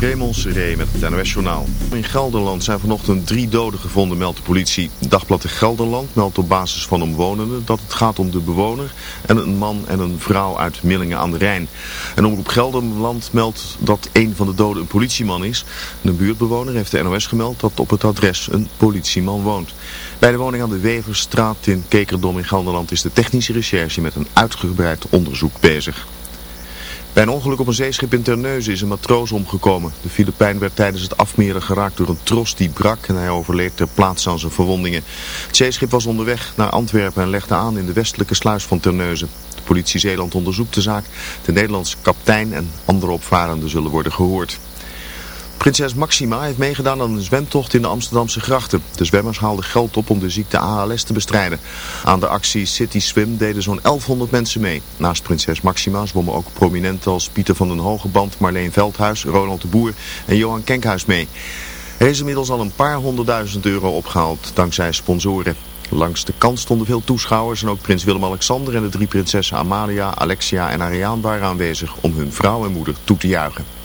Raymond Seré met het NOS-journaal. In Gelderland zijn vanochtend drie doden gevonden, meldt de politie. Dagblad de Gelderland meldt op basis van omwonenden dat het gaat om de bewoner en een man en een vrouw uit Millingen aan de Rijn. En Omroep Gelderland meldt dat een van de doden een politieman is. Een buurtbewoner heeft de NOS gemeld dat op het adres een politieman woont. Bij de woning aan de Weverstraat in Kekerdom in Gelderland is de technische recherche met een uitgebreid onderzoek bezig. Bij een ongeluk op een zeeschip in Terneuzen is een matroos omgekomen. De Filipijn werd tijdens het afmeren geraakt door een tros die brak en hij overleed ter plaatse aan zijn verwondingen. Het zeeschip was onderweg naar Antwerpen en legde aan in de westelijke sluis van Terneuzen. De politie Zeeland onderzoekt de zaak. De Nederlandse kaptein en andere opvarenden zullen worden gehoord. Prinses Maxima heeft meegedaan aan een zwemtocht in de Amsterdamse grachten. De zwemmers haalden geld op om de ziekte ALS te bestrijden. Aan de actie City Swim deden zo'n 1100 mensen mee. Naast prinses Maxima zwommen ook prominenten als Pieter van den Hogeband, Marleen Veldhuis, Ronald de Boer en Johan Kenkhuis mee. Er is inmiddels al een paar honderdduizend euro opgehaald dankzij sponsoren. Langs de kant stonden veel toeschouwers en ook prins Willem-Alexander en de drie prinsessen Amalia, Alexia en Ariane waren aanwezig om hun vrouw en moeder toe te juichen.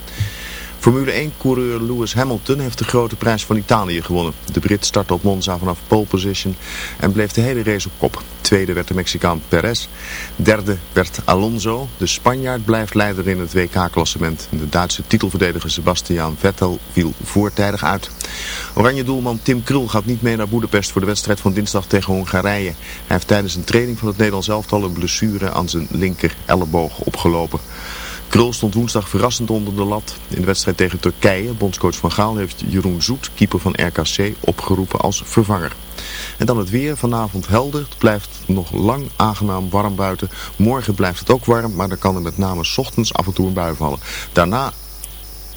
Formule 1-coureur Lewis Hamilton heeft de grote prijs van Italië gewonnen. De Brit startte op Monza vanaf pole position en bleef de hele race op kop. Tweede werd de Mexicaan Perez. Derde werd Alonso. De Spanjaard blijft leider in het WK-klassement. De Duitse titelverdediger Sebastian Vettel viel voortijdig uit. Oranje doelman Tim Krul gaat niet mee naar Boedapest voor de wedstrijd van dinsdag tegen Hongarije. Hij heeft tijdens een training van het Nederlands elftal een blessure aan zijn linker elleboog opgelopen. Krul stond woensdag verrassend onder de lat. In de wedstrijd tegen Turkije, bondscoach Van Gaal, heeft Jeroen Zoet, keeper van RKC, opgeroepen als vervanger. En dan het weer, vanavond helder. Het blijft nog lang aangenaam warm buiten. Morgen blijft het ook warm, maar dan kan er met name ochtends af en toe een bui vallen. Daarna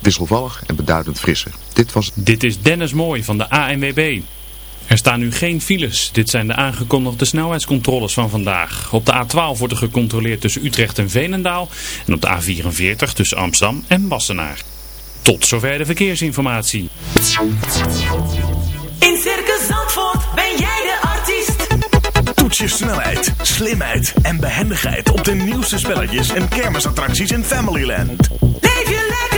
wisselvallig en beduidend frisser. Dit, was... Dit is Dennis Mooi van de ANWB. Er staan nu geen files. Dit zijn de aangekondigde snelheidscontroles van vandaag. Op de A12 wordt er gecontroleerd tussen Utrecht en Veenendaal. En op de A44 tussen Amsterdam en Wassenaar. Tot zover de verkeersinformatie. In Circus Zandvoort ben jij de artiest. Toets je snelheid, slimheid en behendigheid op de nieuwste spelletjes en kermisattracties in Familyland. Leef je lekker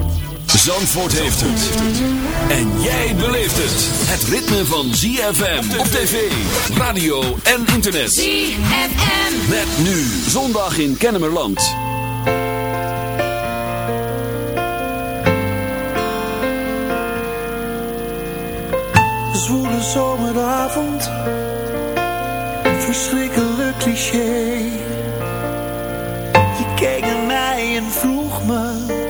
Zandvoort heeft het. En jij beleeft het. Het ritme van ZFM op tv, radio en internet. ZFM. Met nu zondag in Kennemerland. Zwoele zomeravond. Verschrikkelijk cliché. Je keek naar mij en vroeg me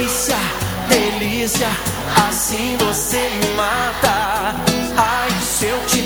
delícia, delícia, assim você me mata. Ai, se eu te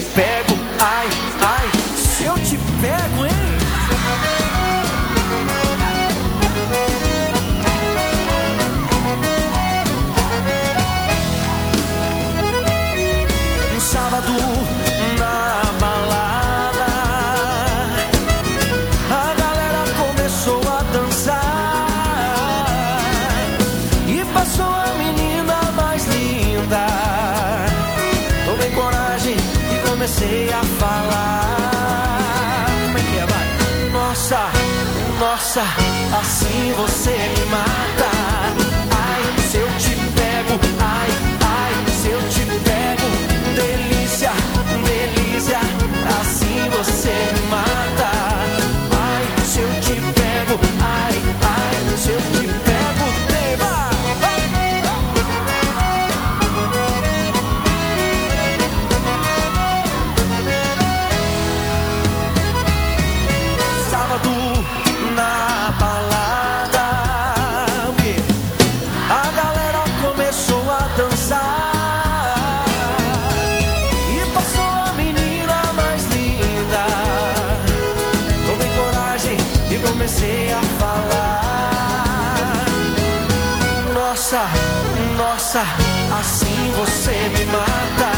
assim você me mata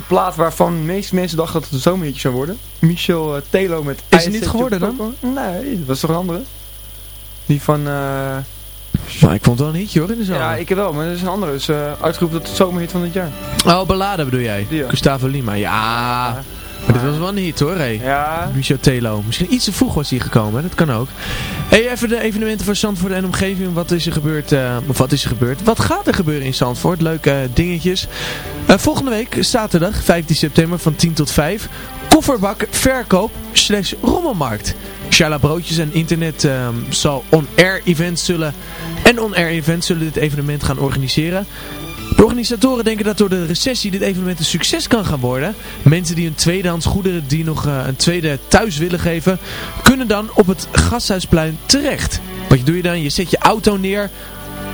de plaat waarvan de meeste mensen dachten dat het een zomerhitje zou worden. Michel uh, Telo met Is het niet geworden dan? Nee, dat was toch een andere? Die van... eh Nou, ik vond het wel een hitje hoor in de zomer. ja, ik wel, maar dat is een andere. Dus uh, uitgeroepen tot het zomerhit van dit jaar. Oh, ballade bedoel jij? Ja. Gustavo Lima. Ja, maar dit was wel een hit hoor, hé. Ja, Michel Telo. Misschien iets te vroeg was hij gekomen, dat kan ook. Hey, even de evenementen voor Zandvoort en omgeving. Wat is er gebeurd? eh, of wat is er gebeurd? Wat gaat er gebeuren in Zandvoort? Leuke eh, dingetjes. Eh, volgende week, zaterdag, 15 september van 10 tot 5. Kofferbak, verkoop, slash rommelmarkt. Shala Broodjes en Internet ehm, zal on-air events zullen... En on-air events zullen dit evenement gaan organiseren. De organisatoren denken dat door de recessie dit evenement een succes kan gaan worden. Mensen die hun tweedehands goederen die nog eh, een tweede thuis willen geven, kunnen dan op het Gasthuisplein terecht. Wat doe je dan? Je zet je auto neer,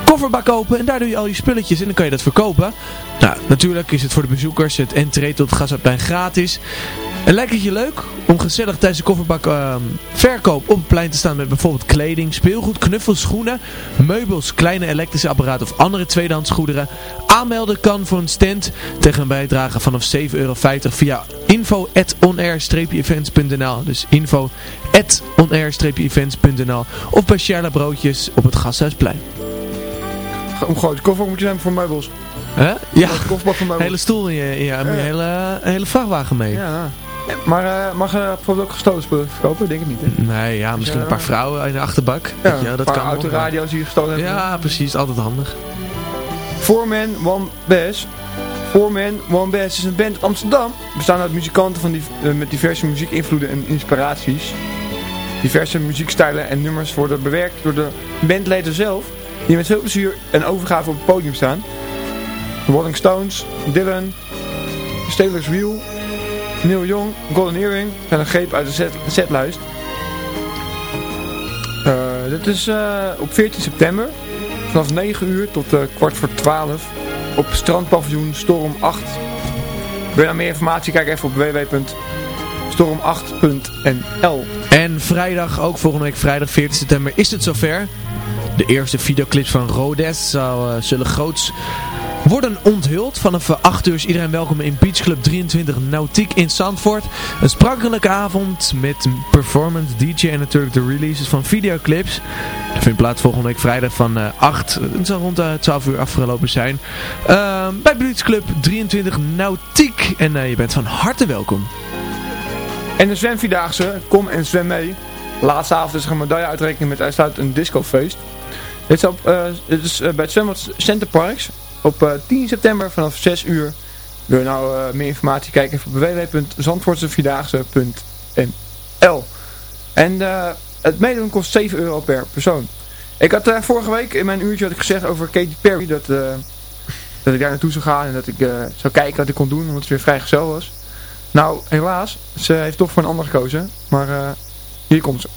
kofferbak open en daar doe je al je spulletjes en dan kan je dat verkopen. Nou, natuurlijk is het voor de bezoekers het entree tot het Gasthuisplein gratis. En lijkt het je leuk om gezellig tijdens de kofferbak ehm, verkoop op het plein te staan met bijvoorbeeld kleding, speelgoed, knuffels, schoenen, meubels, kleine elektrische apparaten of andere tweedehands goederen? Aanmelden kan voor een stand tegen een bijdrage vanaf 7,50 euro via info.onair-events.nl Dus info.onair-events.nl of bij Sherla Broodjes op het Gasthuisplein. De koffer moet je nemen voor meubels? Hè? Ja, meubels. hele stoel in je, in je hele, een hele vrachtwagen mee. Ja. Maar eh, mag je bijvoorbeeld ook gestolen spullen verkopen? Denk ik niet. Hè? Nee, ja, misschien een paar vrouwen in de achterbak. Een dat paar kan nog. autoradio's die je gestolen hebt. Ja, precies. Altijd handig. Four Man, One Bass. Four Man, One Bass is een band uit Amsterdam. Bestaan uit muzikanten van die, eh, met diverse muziekinvloeden en inspiraties. Diverse muziekstijlen en nummers worden bewerkt door de bandleden zelf. Die met veel plezier en overgave op het podium staan. De Rolling Stones, Dylan, Steelers Wheel, Neil Young, Golden Earring zijn een greep uit de set, setlijst. Eh, dit is eh, op 14 september vanaf 9 uur tot eh, kwart voor 12 op strandpaviljoen Storm 8. Wil je nou meer informatie? Kijk even op storm8.nl. En vrijdag, ook volgende week vrijdag 14 september, is het zover. De eerste videoclips van Rodes uh, zullen groots worden onthuld. Vanaf 8 uur is iedereen welkom in Beach Club 23 Nautiek in Zandvoort. Een sprankelijke avond met performance, DJ en natuurlijk de releases van videoclips. Dat vindt plaats volgende week vrijdag van uh, 8. Het zal rond uh, 12 uur afgelopen zijn. Uh, bij Beach Club 23 Nautiek. En je bent van harte welkom. En de zwemvierdaagse, kom en zwem mee. Laatste avond is er een medaille uitreiking met uitsluitend een discofeest. Dit is, op, uh, dit is uh, bij het zwembad Center Parks op uh, 10 september vanaf 6 uur. Wil je nou meer informatie kijken op www.zandvoortsevierdaagse.nl En het meedoen kost 7 euro per persoon. Ik had vorige week in mijn uurtje had ik gezegd over Katy Perry dat, dat ik daar naartoe zou gaan en dat ik zou kijken wat ik kon doen omdat het weer vrijgezel was. Nou, helaas, ze heeft toch voor een ander gekozen, maar hier komt ze.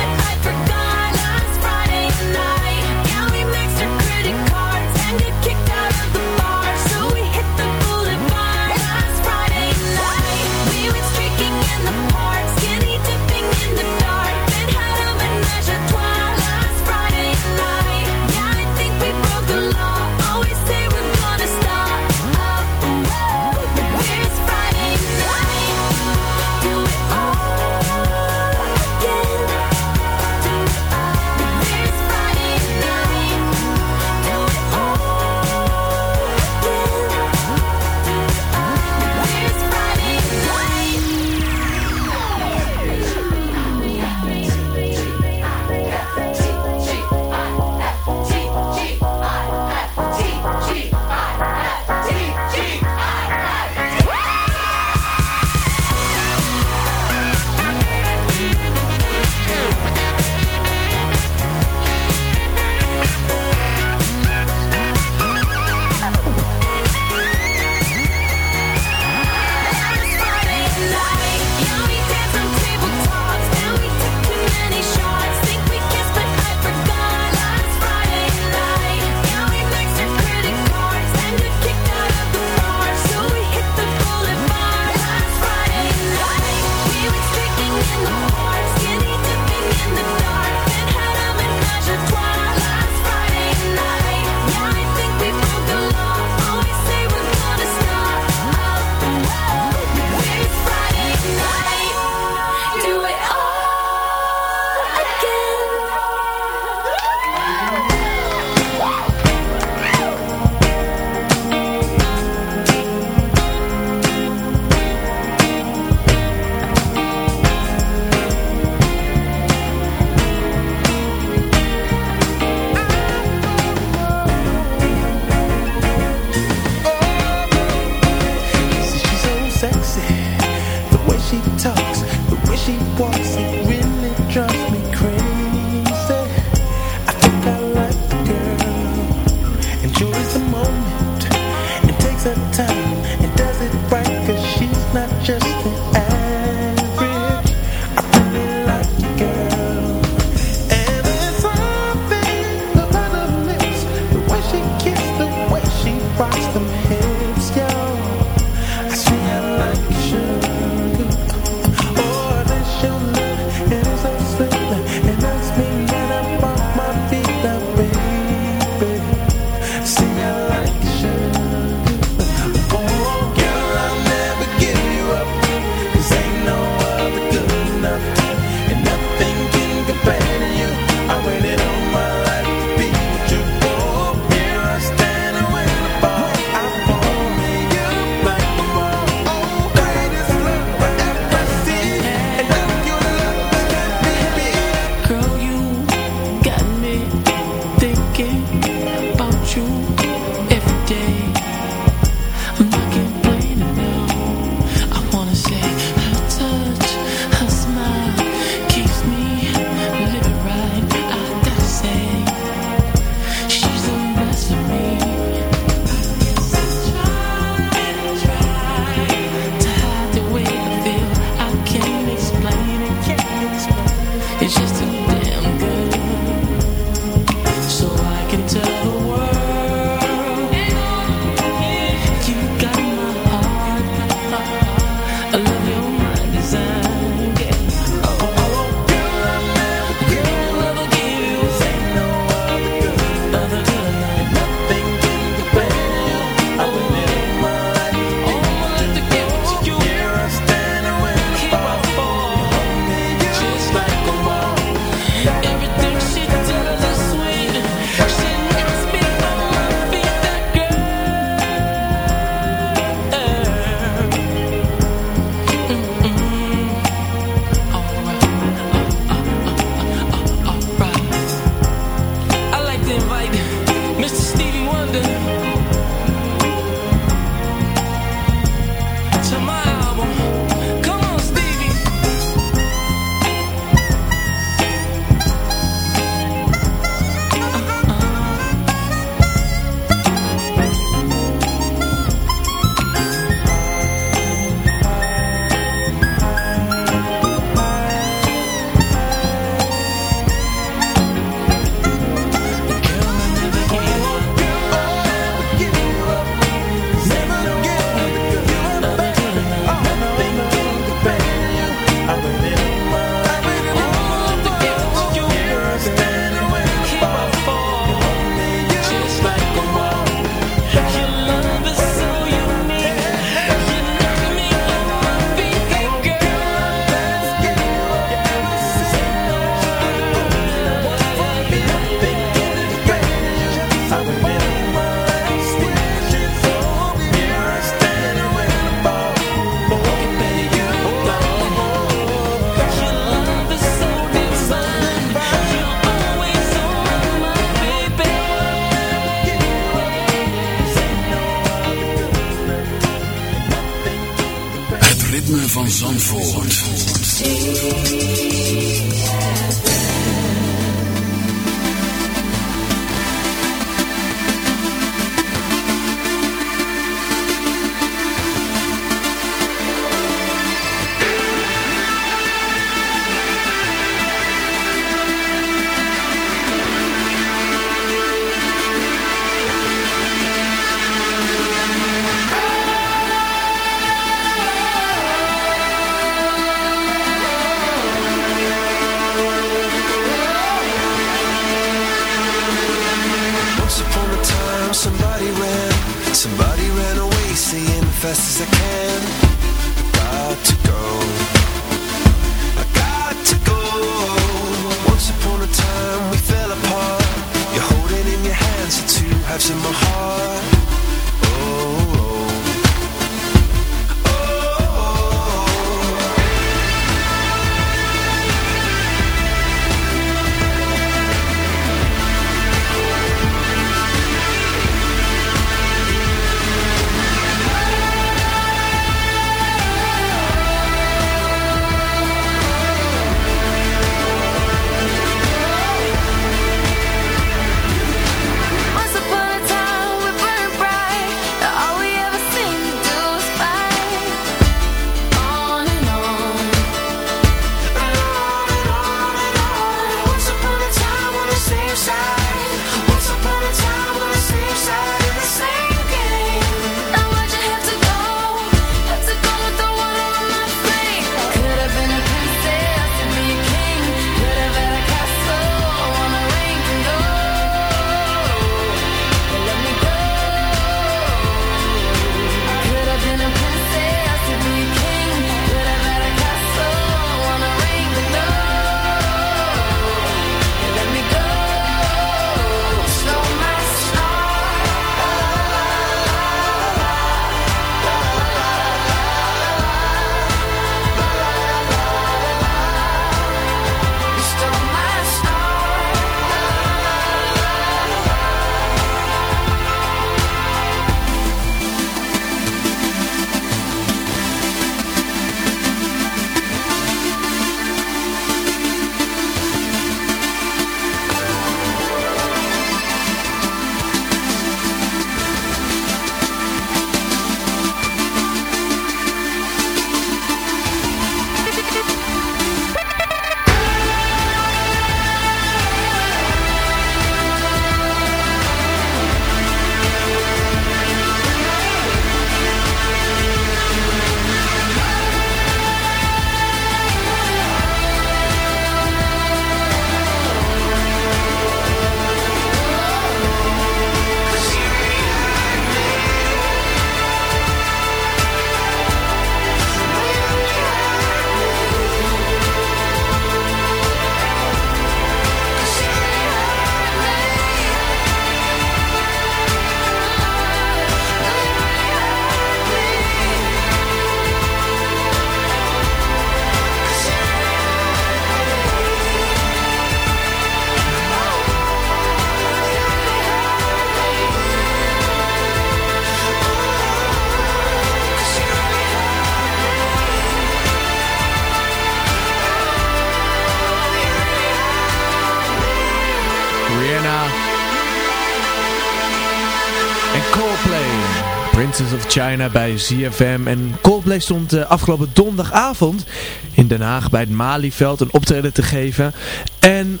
China bij ZFM. En Coldplay stond uh, afgelopen donderdagavond in Den Haag bij het Malieveld een optreden te geven. En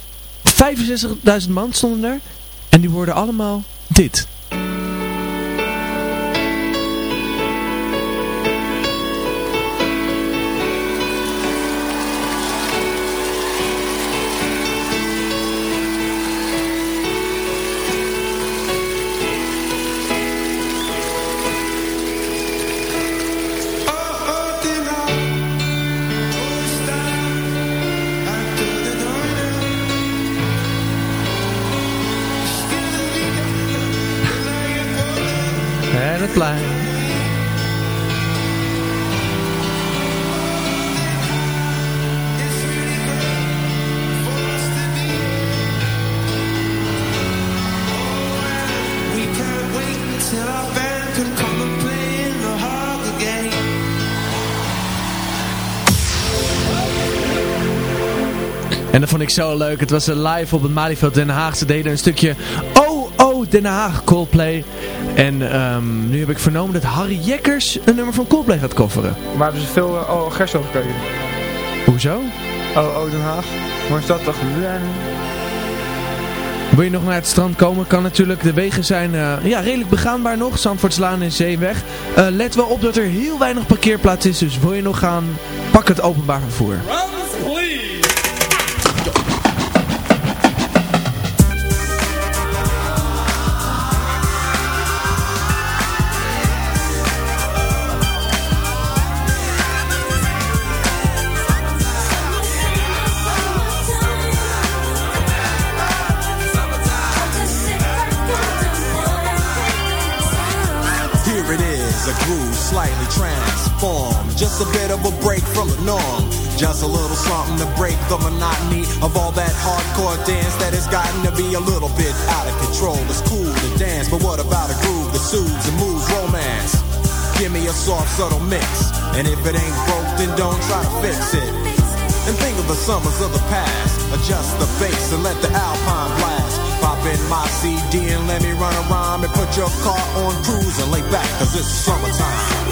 65.000 man stonden er. En die hoorden allemaal dit. En dat vond ik zo leuk. Het was een live op het Malieveld Den Haag. Ze deden een stukje Oh Oh Den Haag Coldplay. En ehm, nu heb ik vernomen dat Harry Jekkers een nummer van Coldplay gaat coveren. Maar hebben ze veel uh, oh, Gerso gekregen? Hoezo? Oh, oh, Den Haag. Maar is dat toch... Wil je nog naar het strand komen? Kan natuurlijk. De wegen zijn eh, ja, redelijk begaanbaar nog. Zandvoortslaan en Zeeweg. Eh, let wel op dat er heel weinig parkeerplaats is. Dus wil je nog gaan, pak het openbaar vervoer. Here a groove slightly transformed. Just a bit of a break from the norm. Just a little something to break the monotony of all that hardcore dance that has gotten to be a little bit out of control. It's cool to dance, but what about a groove that soothes and moves romance? Give me a soft, subtle mix. And if it ain't broke, then don't try to fix it. And think of the summers of the past. Adjust the bass and let the alpine blast. Pop in my CD and let me run around and put your car on cruise and lay back, cause it's summertime.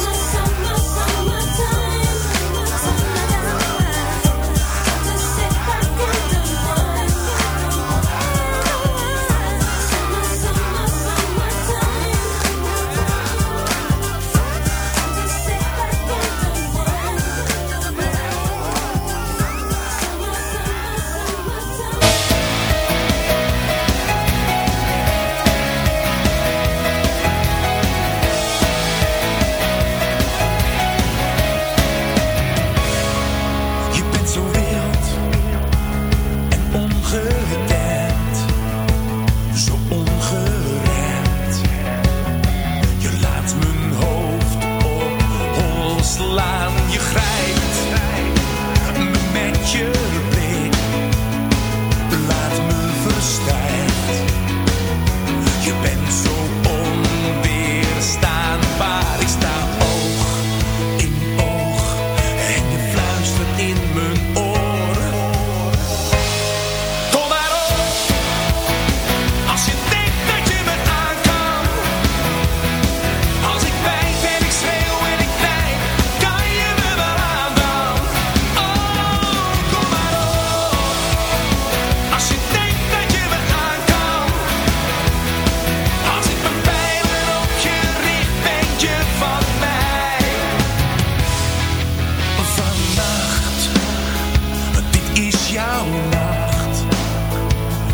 Is jouw nacht.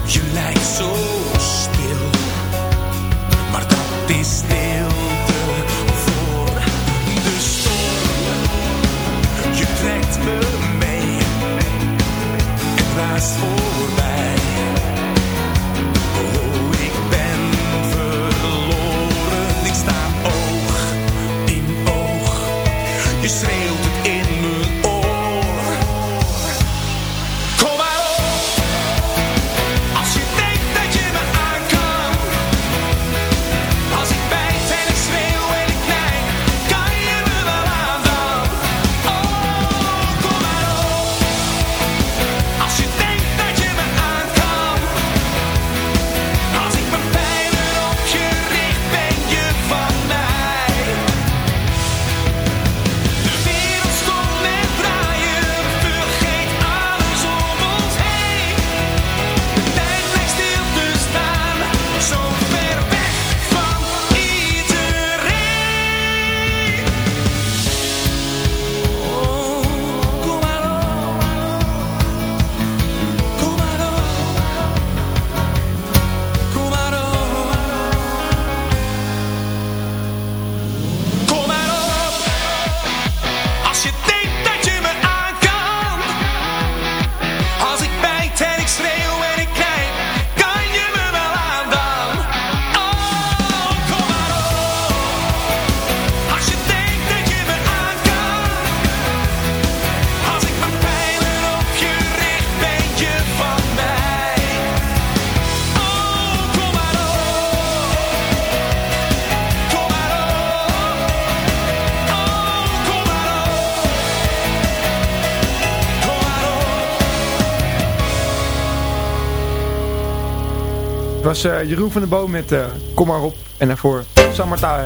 Je lijkt zo stil, maar dat is stilte voor de storm. Je trekt me mee en raast voorbij. Was eh, Jeroen van den Boom met eh, Kom maar op. En daarvoor Summertime.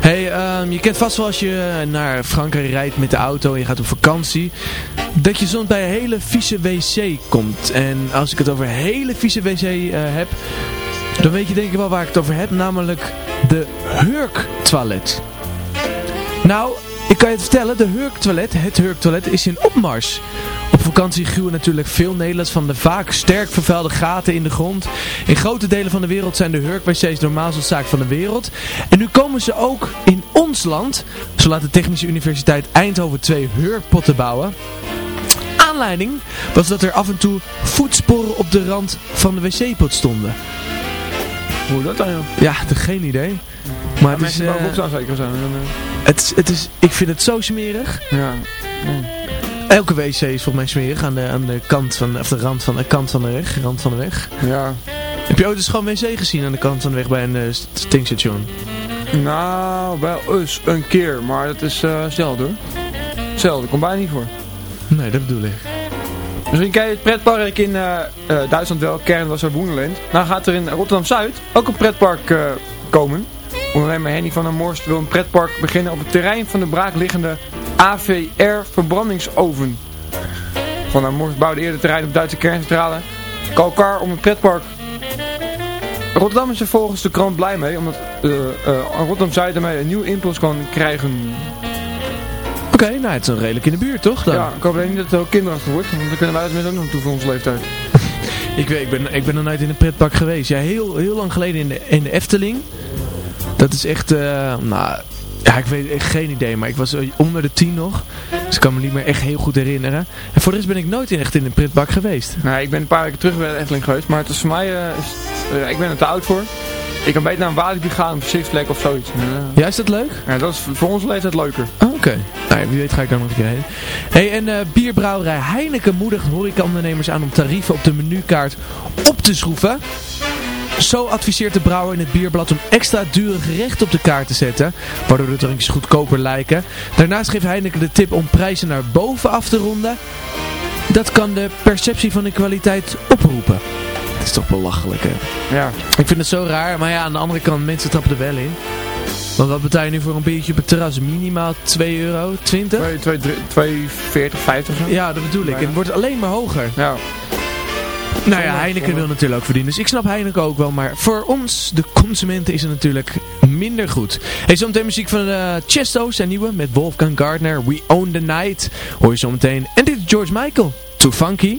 Hey, ehm, je kent vast wel als je naar Frankrijk rijdt met de auto en je gaat op vakantie, dat je soms bij een hele vieze wc komt. En als ik het over hele vieze wc eh, heb, dan weet je denk ik wel waar ik het over heb, namelijk de Hurk-toilet. Nou, ik kan je het vertellen, de Hurk-toilet, het Hurk-toilet is in opmars. Op vakantie gruwen natuurlijk veel Nederlanders van de vaak sterk vervuilde gaten in de grond. In grote delen van de wereld zijn de Hurk-wc's de normaalste zaak van de wereld. En nu komen ze ook in ons land. Zo laat de Technische Universiteit Eindhoven twee Hurkpotten bouwen. Aanleiding was dat er af en toe voetsporen op de rand van de wc-pot stonden. Hoe dat dan? Ja, geen idee. Maar het is, mensen eh, bovenop staan zeker eh, het, is- het is, ik vind het zo smerig. ja. Elke wc is volgens mij smerig aan de, aan de kant van, of de rand van de kant van de weg. Rand van de weg. Ja. Heb je ooit eens gewoon wc gezien aan de kant van de weg bij een eh, tankstation? Nou, wel eens een keer, maar dat is eh zelden hoor. hetzelfde. Komt bijna niet voor. Nee, dat bedoel ik. Misschien ken je het pretpark in eh, eh, Duitsland wel, Kern was er Wonderland. Nou gaat er in Rotterdam-Zuid ook een pretpark eh, komen. Ondernemer Henny van der Morst wil een pretpark beginnen op het terrein van de braakliggende AVR verbrandingsoven. Van der Morst bouwde eerder terrein op Duitse kerncentrale. Kalkar om het pretpark. Rotterdam is er volgens de krant blij mee, omdat eh, eh, Rotterdam-Zuid ermee een nieuw impuls kan krijgen. Oké, nou het is een redelijk in de buurt toch dan? Ja, ik hoop alleen niet dat het ook kinderachtig wordt, want dan kunnen wij met ook nog toe voor onze leeftijd. Ik, weet, ik, ben, ik ben nog nooit in een pretpark geweest. Ja, heel, heel lang geleden in de, in de Efteling. Dat is echt, eh, nou, ja, ik weet echt geen idee, maar ik was eh, onder de tien nog. Dus ik kan me niet meer echt heel goed herinneren. En voor de rest ben ik nooit echt in een pretpark geweest. Nee, ik ben een paar weken terug bij de Efteling geweest, maar het is voor mij, eh, is, ik ben er te oud voor. Ik kan beter naar een Walibi gaan, of Six of zoiets. Ja. Is dat leuk? Ja, dat is voor onze leeftijd leuker. Oh, Oké, nou ja, wie weet ga ik daar nog een keer heen. Hey, en eh, bierbrouwerij Heineken moedigt horecaondernemers aan om tarieven op de menukaart op te schroeven. Zo adviseert de brouwer in het bierblad om extra dure gerechten op de kaart te zetten, waardoor de drankjes goedkoper lijken. Daarnaast geeft Heineken de tip om prijzen naar boven af te ronden. Dat kan de perceptie van de kwaliteit oproepen. Dat is toch belachelijk, hè? Ja. Ik vind het zo raar, maar ja, aan de andere kant, mensen trappen er wel in. Want wat betaal je nu voor een biertje op het terras? Minimaal 2 euro, 20? 2,40, 50 zo. Ja, dat bedoel ik. En het wordt alleen maar hoger. Ja. Nou ja, Heineken wil natuurlijk ook verdienen. Dus ik snap Heineken ook wel. Maar voor ons, de consumenten, is het natuurlijk minder goed. Hey, zometeen muziek van uh, Chesto, zijn nieuwe. Met Wolfgang Gardner. We Own the Night. Hoor je zometeen. En dit is George Michael. Too Funky.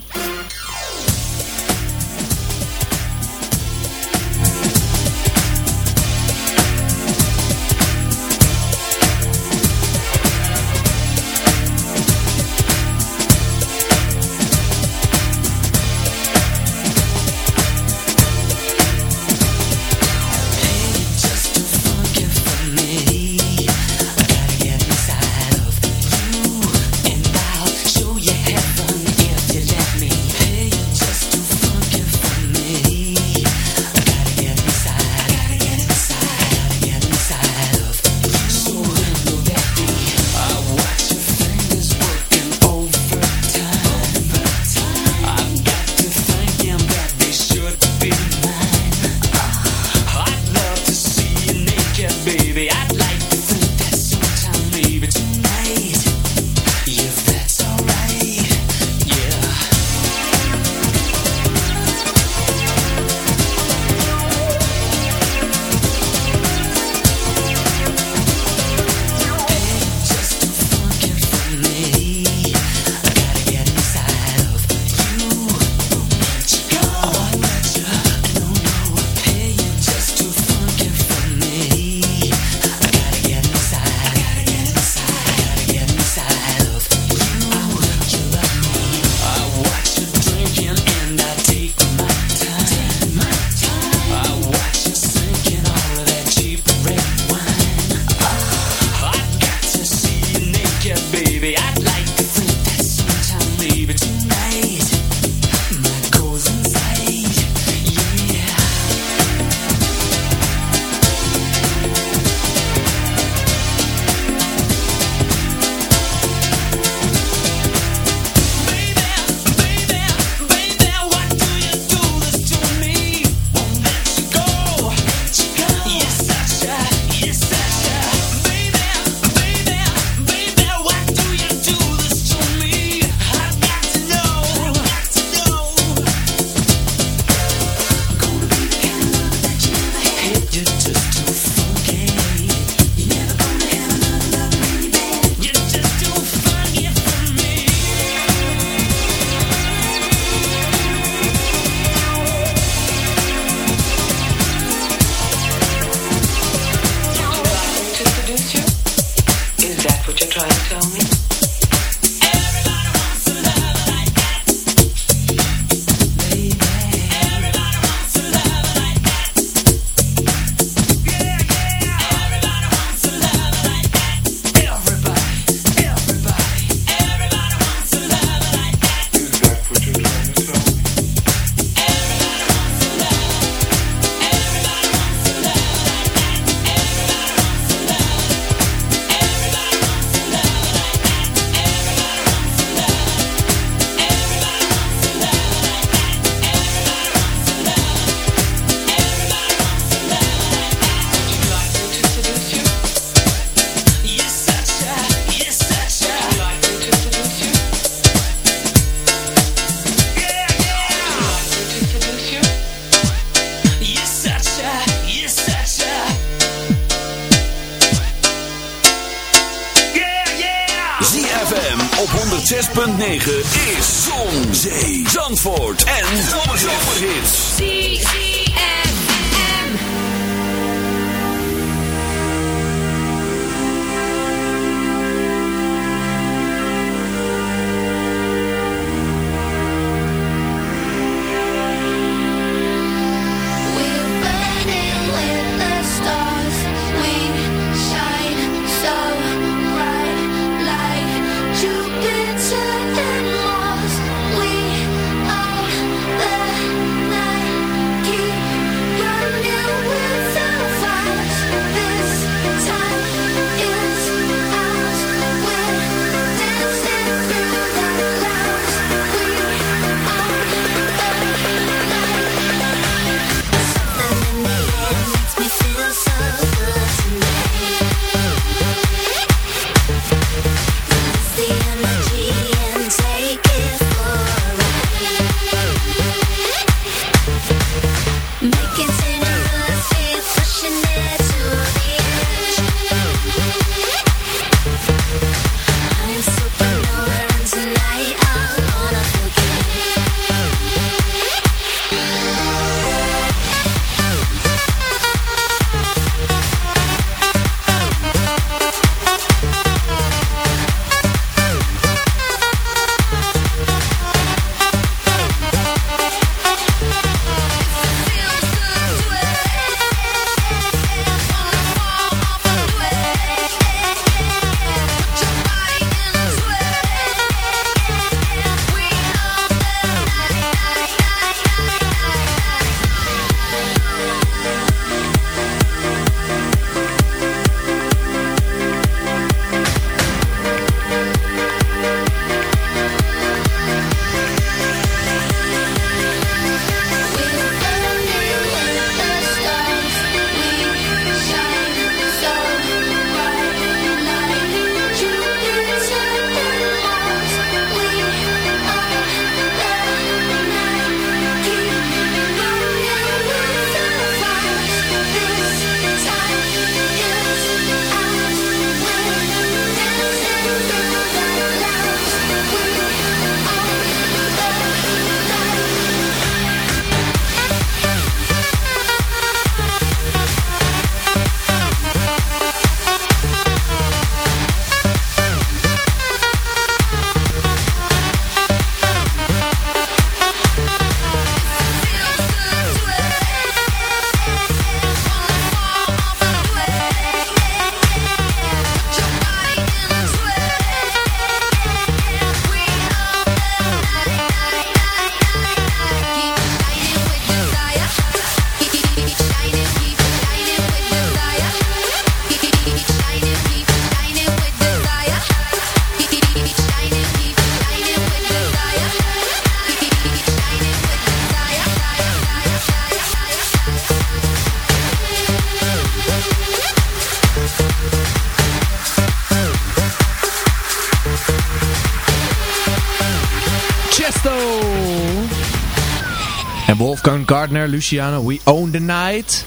Luciano, We Own the Night.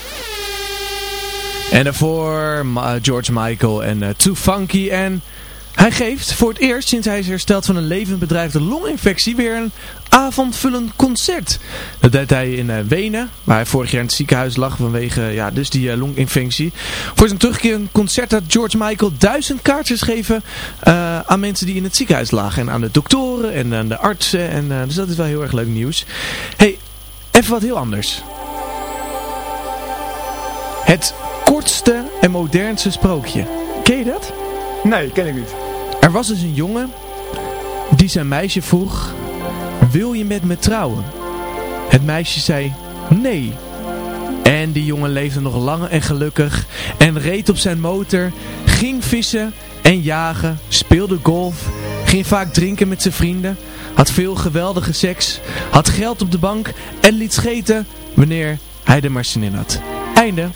En daarvoor George Michael en eh, Too Funky. En hij geeft voor het eerst sinds hij is hersteld van een levensbedreigde longinfectie weer een avondvullend concert. Dat deed hij in eh, Wenen, waar hij vorig jaar in het ziekenhuis lag vanwege ja, dus die eh, longinfectie. Voor zijn terugkerend concert had George Michael duizend kaartjes gegeven eh, aan mensen die in het ziekenhuis lagen. En aan de doktoren en aan de artsen. En, dus dat is wel heel erg leuk nieuws. hey, even wat heel anders. Het kortste en modernste sprookje. Ken je dat? Nee, ken ik niet. Er was dus een jongen die zijn meisje vroeg, wil je met me trouwen? Het meisje zei nee. En die jongen leefde nog lang en gelukkig en reed op zijn motor, ging vissen en jagen, speelde golf, ging vaak drinken met zijn vrienden, had veel geweldige seks, had geld op de bank en liet scheten wanneer hij er maar in had. Einde.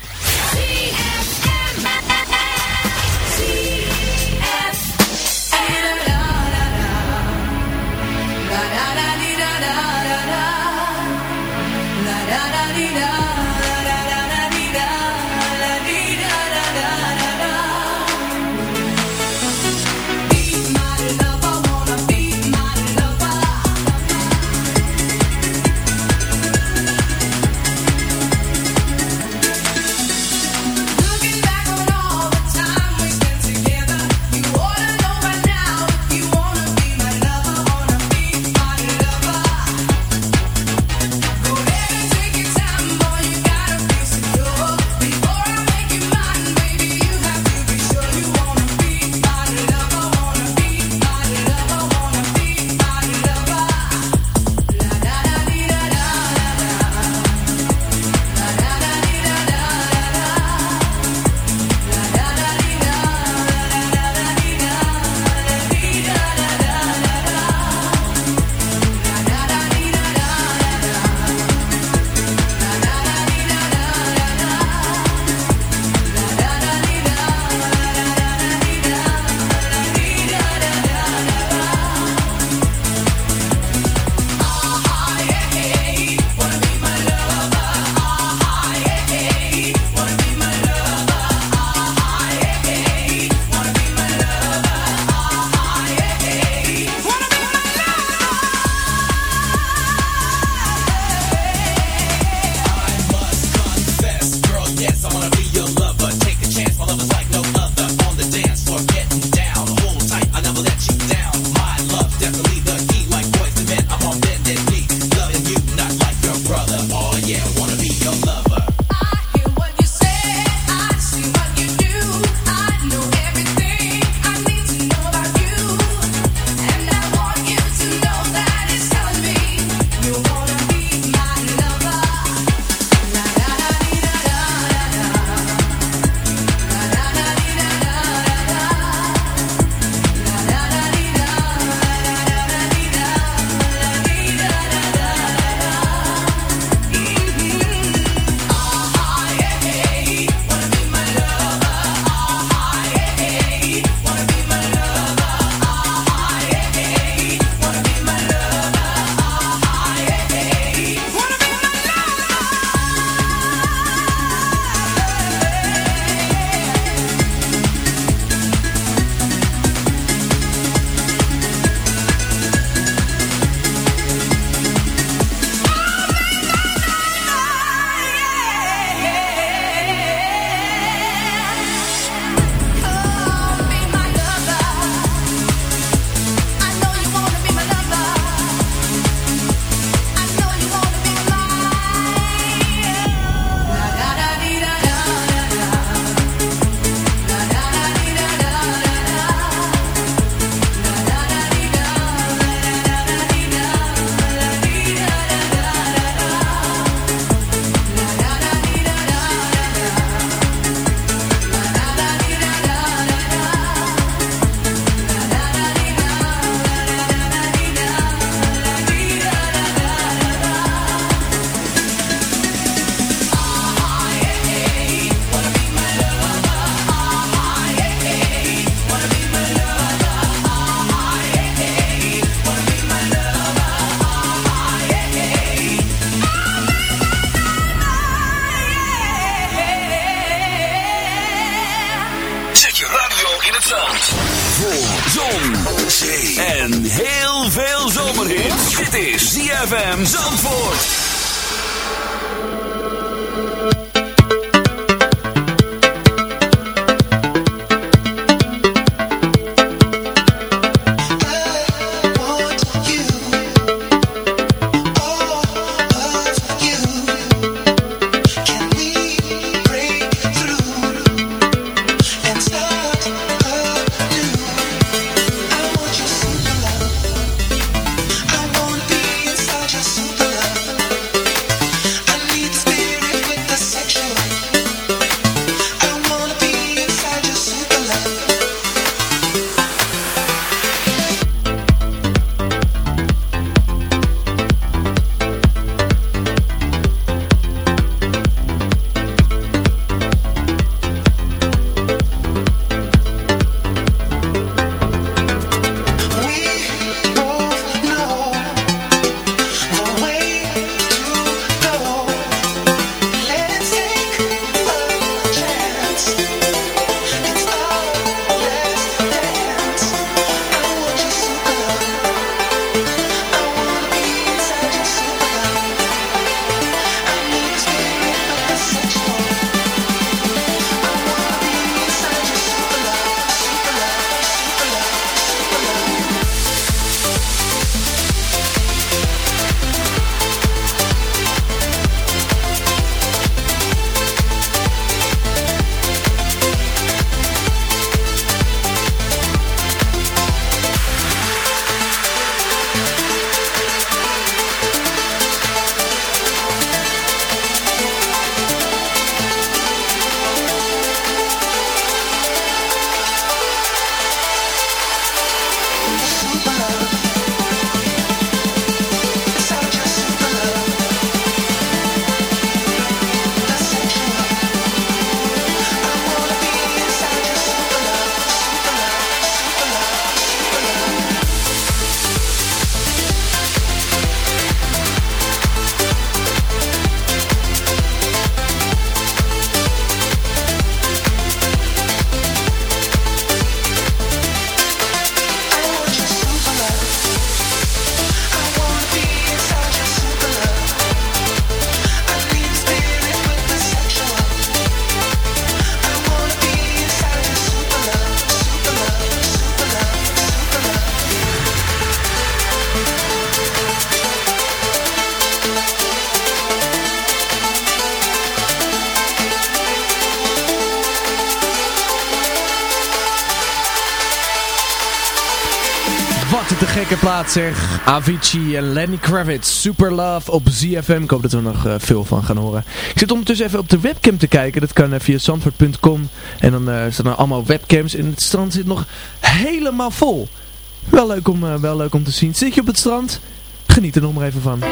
Plaats zeg. Avicii en Lenny Kravitz. Super Love op ZFM. Ik hoop dat we er nog eh, veel van gaan horen. Ik zit ondertussen even op de webcam te kijken. Dat kan eh, via zandvoort.com. En dan uh, staan er allemaal webcams. En het strand zit nog helemaal vol. Wel leuk om, wel leuk om te zien. Zit je op het strand? Geniet er nog maar even van.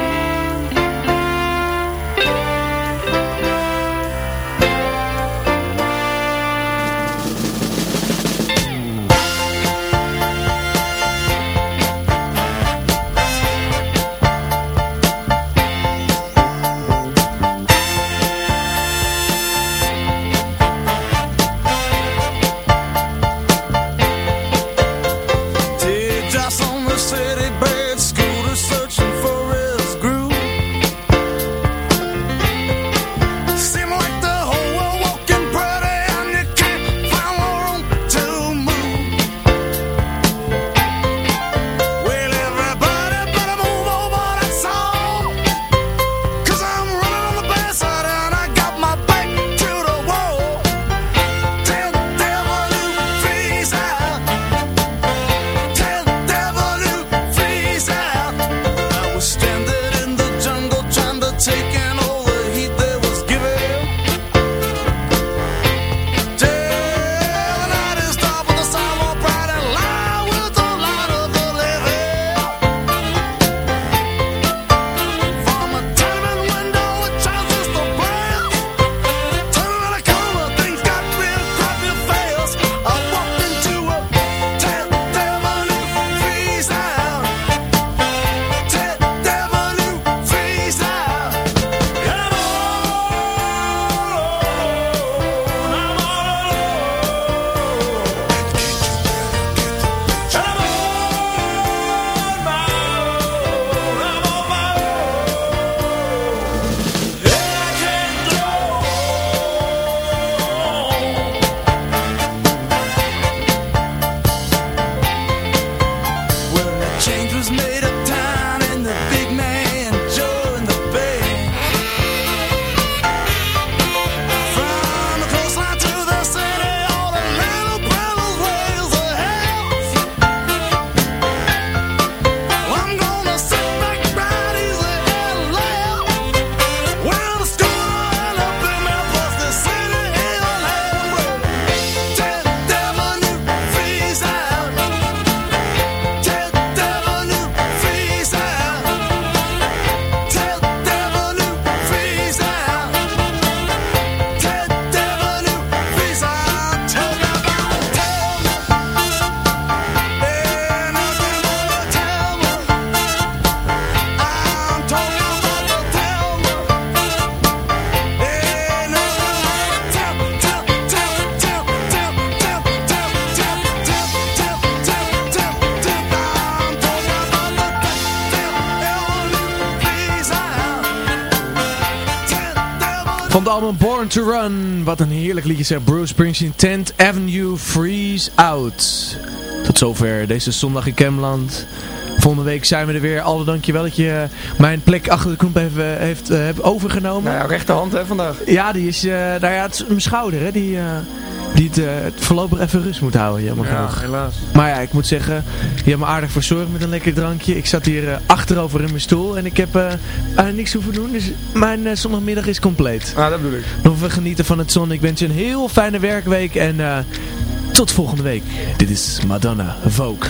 Born to Run. Wat een heerlijk liedje zegt Bruce Springsteen. 10th Avenue Freeze Out. Tot zover deze zondag in Kemland. Volgende week zijn we er weer. Alle dankjewel dat je mijn plek achter de knop heeft, eh, heeft, eh, overgenomen. Nou ja, rechterhand hè vandaag. Ja, die is, eh nou ja, het is mijn schouder hè, die, die het, eh, voorlopig even rust moet houden, jammer Ja, genoeg. helaas. Maar ja, ik moet zeggen, je hebt me aardig verzorgd met een lekker drankje. Ik zat hier eh, achterover in mijn stoel en ik heb eh niks hoeven doen, dus mijn zondagmiddag is compleet. Ah, dat bedoel ik. Nog even genieten van het zon. Ik wens je een heel fijne werkweek en tot volgende week. Dit is Madonna Vogue.